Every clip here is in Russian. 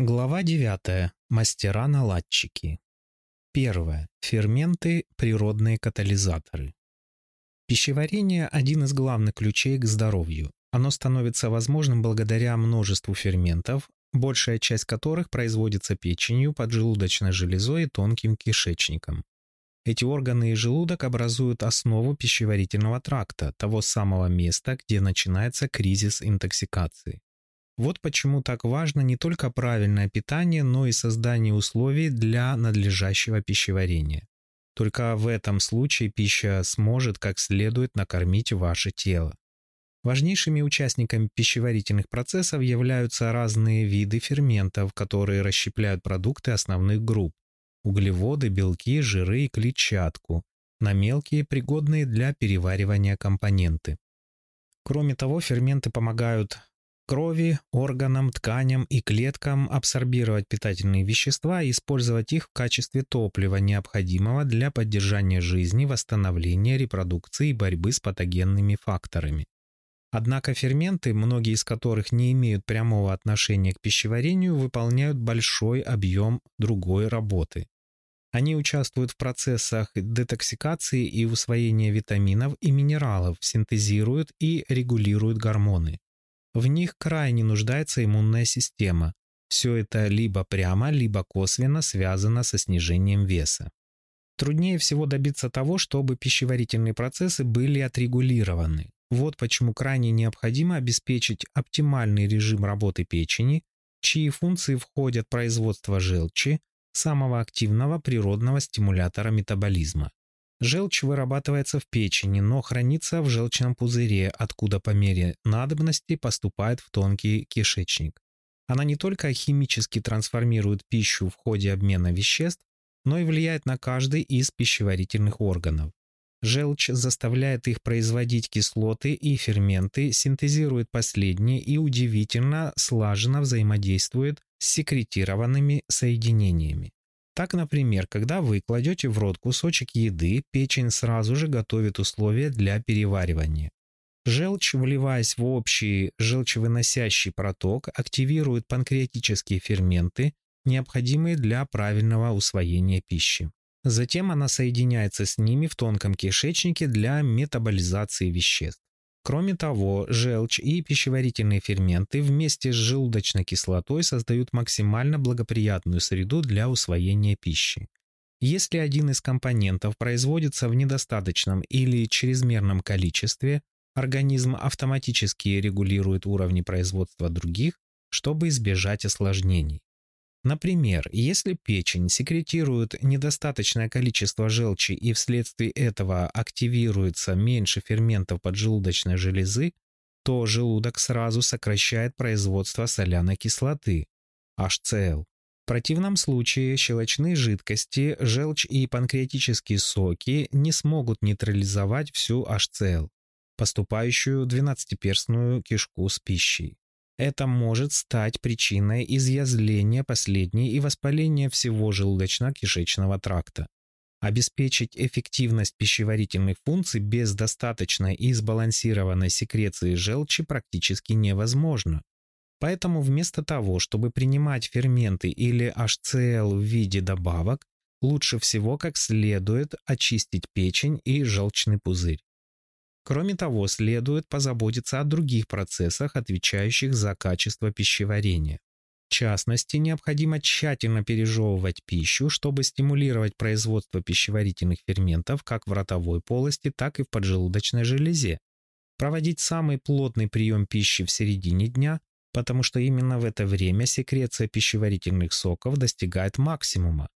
Глава 9. Мастера-наладчики. 1. Ферменты – природные катализаторы. Пищеварение – один из главных ключей к здоровью. Оно становится возможным благодаря множеству ферментов, большая часть которых производится печенью, поджелудочной железой и тонким кишечником. Эти органы и желудок образуют основу пищеварительного тракта, того самого места, где начинается кризис интоксикации. Вот почему так важно не только правильное питание, но и создание условий для надлежащего пищеварения. Только в этом случае пища сможет как следует накормить ваше тело. Важнейшими участниками пищеварительных процессов являются разные виды ферментов, которые расщепляют продукты основных групп – углеводы, белки, жиры и клетчатку – на мелкие, пригодные для переваривания компоненты. Кроме того, ферменты помогают крови, органам, тканям и клеткам абсорбировать питательные вещества и использовать их в качестве топлива, необходимого для поддержания жизни, восстановления, репродукции и борьбы с патогенными факторами. Однако ферменты, многие из которых не имеют прямого отношения к пищеварению, выполняют большой объем другой работы. Они участвуют в процессах детоксикации и усвоения витаминов и минералов, синтезируют и регулируют гормоны. В них крайне нуждается иммунная система. Все это либо прямо, либо косвенно связано со снижением веса. Труднее всего добиться того, чтобы пищеварительные процессы были отрегулированы. Вот почему крайне необходимо обеспечить оптимальный режим работы печени, чьи функции входят производство желчи, самого активного природного стимулятора метаболизма. Желчь вырабатывается в печени, но хранится в желчном пузыре, откуда по мере надобности поступает в тонкий кишечник. Она не только химически трансформирует пищу в ходе обмена веществ, но и влияет на каждый из пищеварительных органов. Желчь заставляет их производить кислоты и ферменты, синтезирует последние и удивительно слаженно взаимодействует с секретированными соединениями. Так, например, когда вы кладете в рот кусочек еды, печень сразу же готовит условия для переваривания. Желчь, вливаясь в общий желчевыносящий проток, активирует панкреатические ферменты, необходимые для правильного усвоения пищи. Затем она соединяется с ними в тонком кишечнике для метаболизации веществ. Кроме того, желчь и пищеварительные ферменты вместе с желудочной кислотой создают максимально благоприятную среду для усвоения пищи. Если один из компонентов производится в недостаточном или чрезмерном количестве, организм автоматически регулирует уровни производства других, чтобы избежать осложнений. Например, если печень секретирует недостаточное количество желчи и вследствие этого активируется меньше ферментов поджелудочной железы, то желудок сразу сокращает производство соляной кислоты HCl. В противном случае щелочные жидкости, желчь и панкреатические соки не смогут нейтрализовать всю HCl, поступающую в 12-перстную кишку с пищей. Это может стать причиной изъязления последней и воспаления всего желудочно-кишечного тракта. Обеспечить эффективность пищеварительных функций без достаточной и сбалансированной секреции желчи практически невозможно. Поэтому вместо того, чтобы принимать ферменты или HCl в виде добавок, лучше всего как следует очистить печень и желчный пузырь. Кроме того, следует позаботиться о других процессах, отвечающих за качество пищеварения. В частности, необходимо тщательно пережевывать пищу, чтобы стимулировать производство пищеварительных ферментов как в ротовой полости, так и в поджелудочной железе. Проводить самый плотный прием пищи в середине дня, потому что именно в это время секреция пищеварительных соков достигает максимума.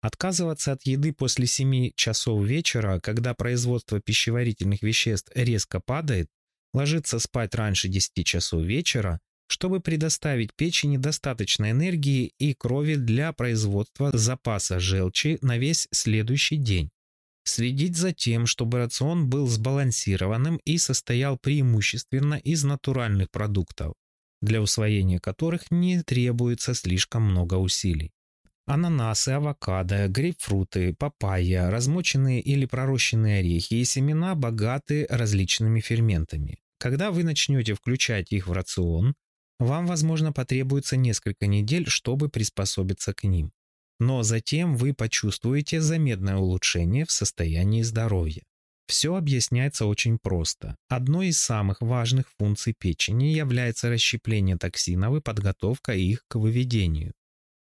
Отказываться от еды после 7 часов вечера, когда производство пищеварительных веществ резко падает, ложиться спать раньше 10 часов вечера, чтобы предоставить печени достаточно энергии и крови для производства запаса желчи на весь следующий день. Следить за тем, чтобы рацион был сбалансированным и состоял преимущественно из натуральных продуктов, для усвоения которых не требуется слишком много усилий ананасы, авокадо, грейпфруты, папайя, размоченные или пророщенные орехи и семена богаты различными ферментами. Когда вы начнете включать их в рацион, вам, возможно, потребуется несколько недель, чтобы приспособиться к ним. Но затем вы почувствуете заметное улучшение в состоянии здоровья. Все объясняется очень просто. Одной из самых важных функций печени является расщепление токсинов и подготовка их к выведению.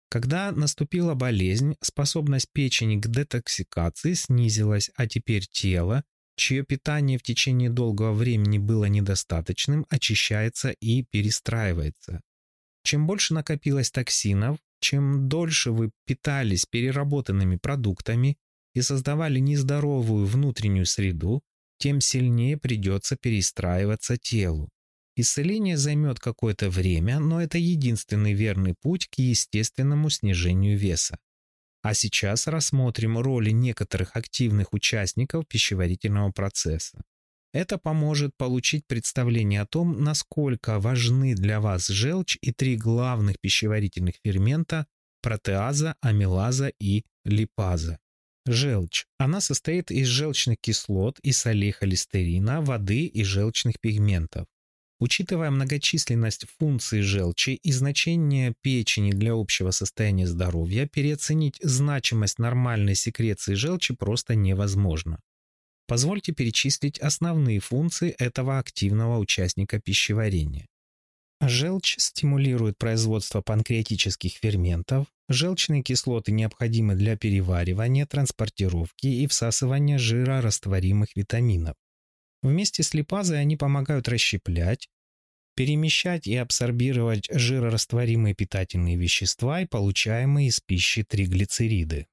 Когда наступила болезнь, способность печени к детоксикации снизилась, а теперь тело, чье питание в течение долгого времени было недостаточным, очищается и перестраивается. Чем больше накопилось токсинов, чем дольше вы питались переработанными продуктами и создавали нездоровую внутреннюю среду, тем сильнее придется перестраиваться телу. Исцеление займет какое-то время, но это единственный верный путь к естественному снижению веса. А сейчас рассмотрим роли некоторых активных участников пищеварительного процесса. Это поможет получить представление о том, насколько важны для вас желчь и три главных пищеварительных фермента – протеаза, амилаза и липаза. Желчь. Она состоит из желчных кислот и солей холестерина, воды и желчных пигментов. Учитывая многочисленность функций желчи и значение печени для общего состояния здоровья, переоценить значимость нормальной секреции желчи просто невозможно. Позвольте перечислить основные функции этого активного участника пищеварения. Желчь стимулирует производство панкреатических ферментов, желчные кислоты необходимы для переваривания, транспортировки и всасывания жира растворимых витаминов. Вместе с липазой они помогают расщеплять, перемещать и абсорбировать жирорастворимые питательные вещества и получаемые из пищи триглицериды.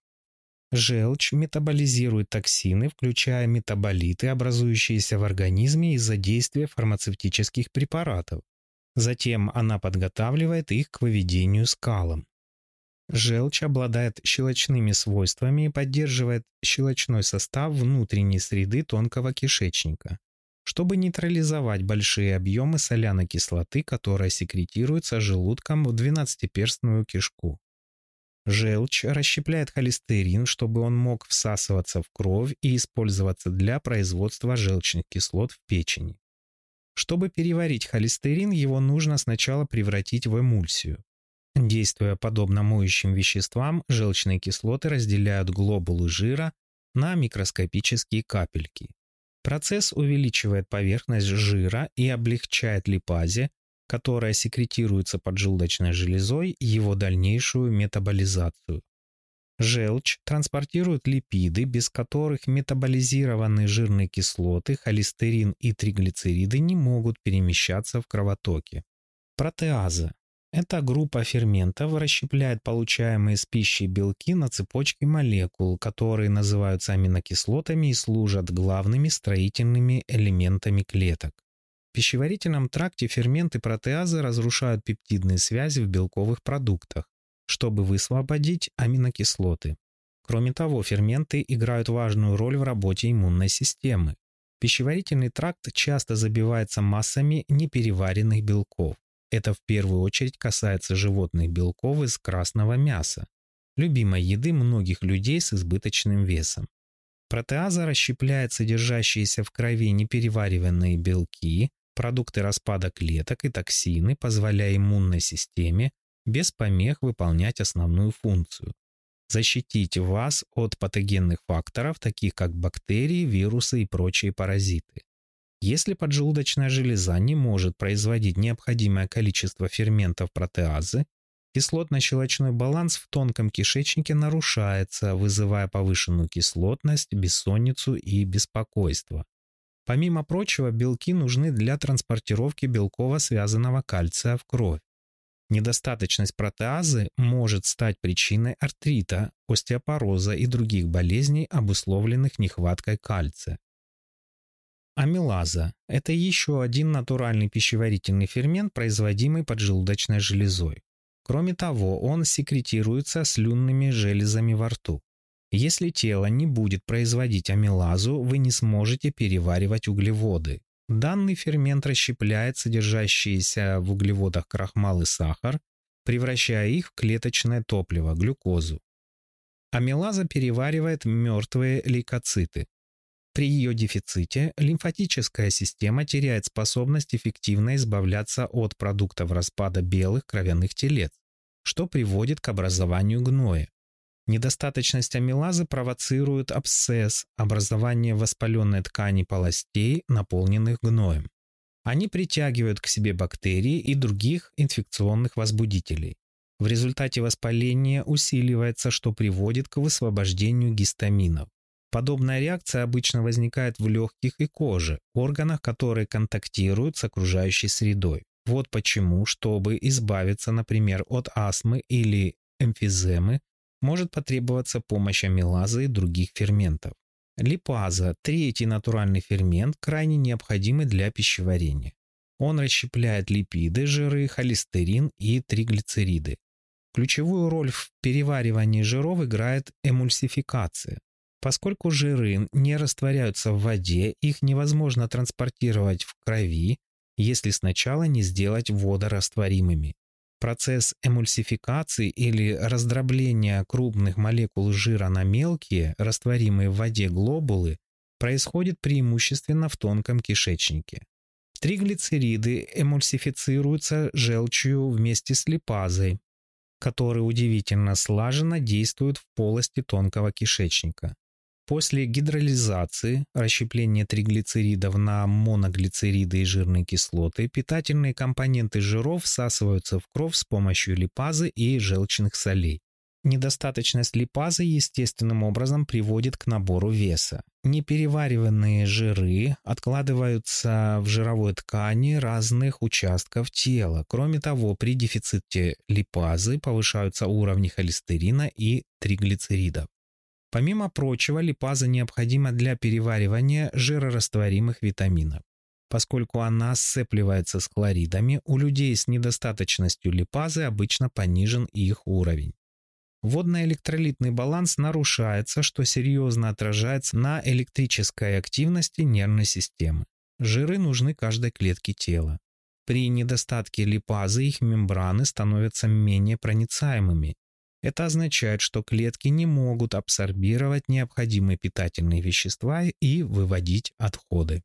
Желчь метаболизирует токсины, включая метаболиты, образующиеся в организме из-за действия фармацевтических препаратов. Затем она подготавливает их к выведению скалам. Желчь обладает щелочными свойствами и поддерживает щелочной состав внутренней среды тонкого кишечника, чтобы нейтрализовать большие объемы соляной кислоты, которая секретируется желудком в двенадцатиперстную кишку. Желчь расщепляет холестерин, чтобы он мог всасываться в кровь и использоваться для производства желчных кислот в печени. Чтобы переварить холестерин, его нужно сначала превратить в эмульсию. Действуя подобно моющим веществам, желчные кислоты разделяют глобулы жира на микроскопические капельки. Процесс увеличивает поверхность жира и облегчает липазе, которая секретируется поджелудочной железой, его дальнейшую метаболизацию. Желчь транспортирует липиды, без которых метаболизированные жирные кислоты, холестерин и триглицериды не могут перемещаться в кровотоке. Протеазы эта группа ферментов расщепляет получаемые из пищи белки на цепочки молекул, которые называются аминокислотами и служат главными строительными элементами клеток. В пищеварительном тракте ферменты протеазы разрушают пептидные связи в белковых продуктах, чтобы высвободить аминокислоты. Кроме того, ферменты играют важную роль в работе иммунной системы. Пищеварительный тракт часто забивается массами непереваренных белков. Это в первую очередь касается животных белков из красного мяса, любимой еды многих людей с избыточным весом. Протеаза расщепляет содержащиеся в крови неперевариванные белки, продукты распада клеток и токсины, позволяя иммунной системе без помех выполнять основную функцию – защитить вас от патогенных факторов, таких как бактерии, вирусы и прочие паразиты. Если поджелудочная железа не может производить необходимое количество ферментов протеазы, кислотно-щелочной баланс в тонком кишечнике нарушается, вызывая повышенную кислотность, бессонницу и беспокойство. Помимо прочего, белки нужны для транспортировки белково-связанного кальция в кровь. Недостаточность протеазы может стать причиной артрита, остеопороза и других болезней, обусловленных нехваткой кальция. Амилаза – это еще один натуральный пищеварительный фермент, производимый поджелудочной железой. Кроме того, он секретируется слюнными железами во рту. Если тело не будет производить амилазу, вы не сможете переваривать углеводы. Данный фермент расщепляет содержащиеся в углеводах крахмал и сахар, превращая их в клеточное топливо – глюкозу. Амилаза переваривает мертвые лейкоциты, при ее дефиците лимфатическая система теряет способность эффективно избавляться от продуктов распада белых кровяных телец, что приводит к образованию гноя. Недостаточность амилазы провоцирует абсцесс, образование воспаленной ткани полостей, наполненных гноем. Они притягивают к себе бактерии и других инфекционных возбудителей. В результате воспаления усиливается, что приводит к высвобождению гистаминов. Подобная реакция обычно возникает в легких и коже, органах, которые контактируют с окружающей средой. Вот почему, чтобы избавиться, например, от астмы или эмфиземы, может потребоваться помощь амилазы и других ферментов. Липаза – третий натуральный фермент, крайне необходимый для пищеварения. Он расщепляет липиды, жиры, холестерин и триглицериды. Ключевую роль в переваривании жиров играет эмульсификация. Поскольку жиры не растворяются в воде, их невозможно транспортировать в крови, если сначала не сделать водорастворимыми. Процесс эмульсификации или раздробления крупных молекул жира на мелкие, растворимые в воде глобулы, происходит преимущественно в тонком кишечнике. Триглицериды эмульсифицируются желчью вместе с липазой, которые удивительно слаженно действуют в полости тонкого кишечника. После гидролизации, расщепления триглицеридов на моноглицериды и жирные кислоты, питательные компоненты жиров всасываются в кровь с помощью липазы и желчных солей. Недостаточность липазы естественным образом приводит к набору веса. Неперевариванные жиры откладываются в жировой ткани разных участков тела. Кроме того, при дефиците липазы повышаются уровни холестерина и триглицеридов. Помимо прочего, липаза необходима для переваривания жирорастворимых витаминов. Поскольку она сцепливается с хлоридами, у людей с недостаточностью липазы обычно понижен их уровень. Водно-электролитный баланс нарушается, что серьезно отражается на электрической активности нервной системы. Жиры нужны каждой клетке тела. При недостатке липазы их мембраны становятся менее проницаемыми это означает, что клетки не могут абсорбировать необходимые питательные вещества и выводить отходы.